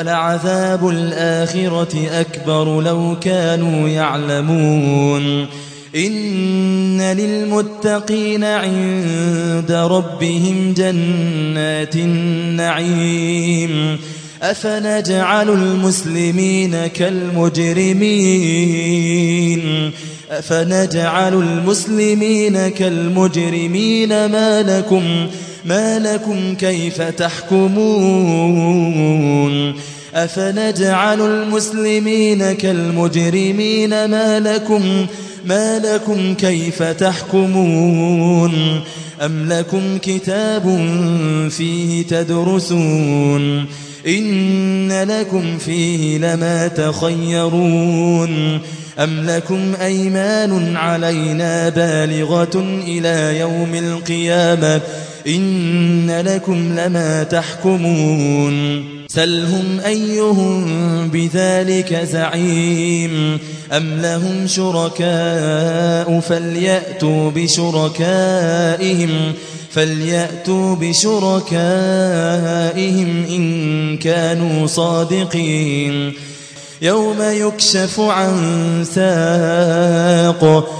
ولعذاب الآخرة أكبر لو كانوا يعلمون. إن للمتقين عند ربهم جنات النعيم. أفنجعل المسلمين كالمجرمين. أفنجعل المسلمين كالمجرمين ما لكم ما لكم كيف تحكمون؟ أفنجعل المسلمين كالمجرمين ما لكم ما لكم كيف تحكمون؟ أم لكم كتاب فيه تدرسون؟ إن لكم فيه لما تخيرون؟ أم لكم أيمان علينا بالغة إلى يوم القيامة؟ إن لكم لما تحكمون. سلهم أيهم بذلك زعيم. أم لهم شركاء فليأتوا بشركائهم فليأتوا بشركائهم إن كانوا صادقين. يوم يكشف عن ساق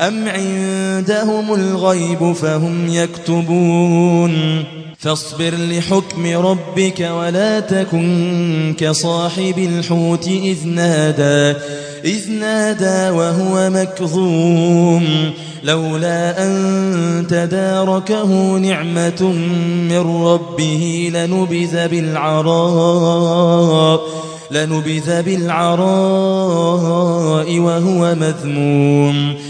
أم عندهم الغيب فهم يكتبون فاصبر لحكم ربك ولا تكن كصاحب الحوت إذ نادى إذ نادى وهو مكظوم. لولا أن تداركه نعمة من ربه لنبذ بالعراء لنبذ بالعراء وهو مذموم.